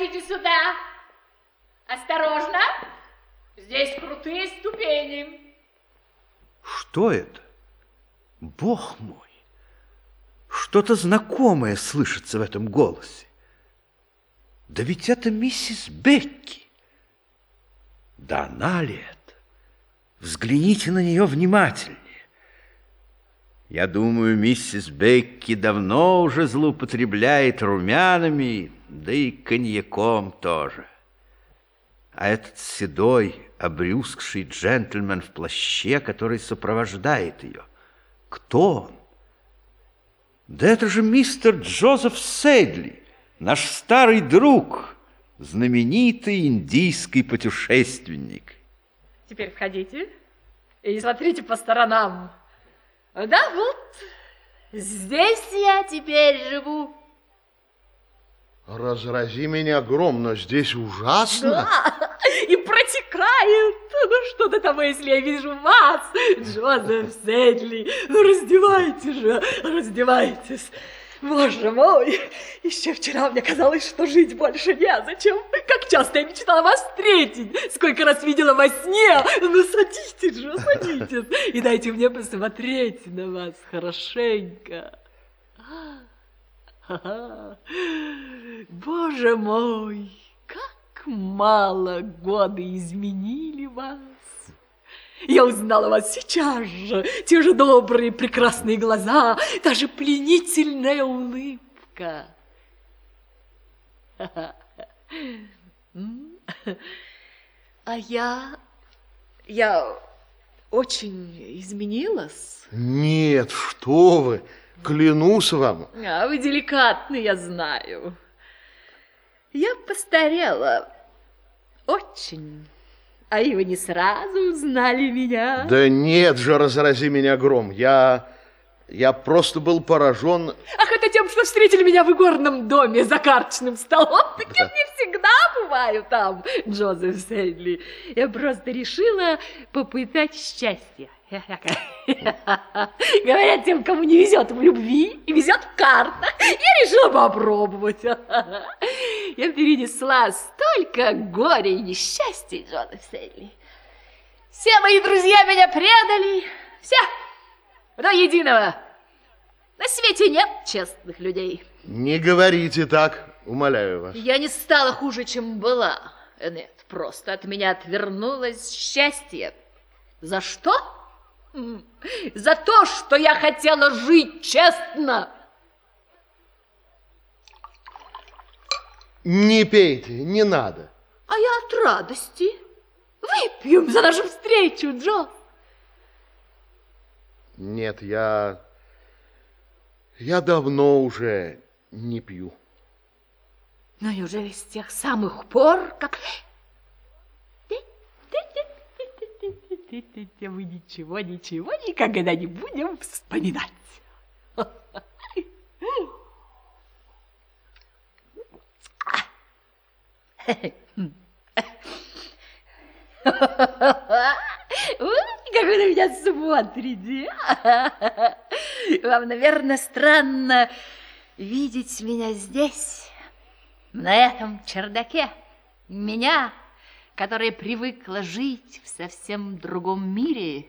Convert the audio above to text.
Прекратите сюда. Осторожно. Здесь крутые ступени. Что это? Бог мой! Что-то знакомое слышится в этом голосе. Да ведь это миссис Бекки. Да она ли это? Взгляните на нее внимательнее. Я думаю, миссис Бекки давно уже злоупотребляет румянами, да и коньяком тоже. А этот седой, обрюзгший джентльмен в плаще, который сопровождает ее, кто он? Да это же мистер Джозеф Сейдли, наш старый друг, знаменитый индийский путешественник. Теперь входите и смотрите по сторонам. Да, вот здесь я теперь живу. Разрази меня гром, но здесь ужасно. Да, и протекает. Ну что до того, если я вижу вас, Джозеф Сэдли. Ну раздевайтесь же, раздевайтесь. Боже мой, еще вчера мне казалось, что жить больше незачем. Как часто я мечтала вас встретить, сколько раз видела во сне. Ну садитесь же, садитесь, и дайте мне посмотреть на вас хорошенько. Боже мой, как мало годы изменили вас. Я узнала вас сейчас же, те же добрые прекрасные глаза, та же пленительная улыбка. А я... я очень изменилась? Нет, что вы, клянусь вам. А вы деликатны, я знаю. Я постарела очень. А и вы не сразу узнали меня? Да нет же, разрази меня гром. Я... Я просто был поражен... Ах, это тем, что встретили меня в игорном доме за карточным столом. Так я не всегда бываю там, Джозеф Сэдли. Я просто решила попытать счастье. Говорят, тем, кому не везет в любви и везет в картах, я решила попробовать. Я перенесла столько горя и несчастья, Джозеф Сэдли. Все мои друзья меня предали, все, до единого. Свете нет честных людей. Не говорите так, умоляю вас. Я не стала хуже, чем была. Нет, просто от меня отвернулось счастье. За что? За то, что я хотела жить честно. Не пейте, не надо. А я от радости. Выпьем за нашу встречу, Джо. Нет, я... Я давно уже не пью. Но неужели с тех самых пор, как... Мы ничего, ничего никогда не будем вспоминать. Как вы на меня смотрите. Вам, наверное, странно видеть меня здесь, на этом чердаке. Меня, которая привыкла жить в совсем другом мире,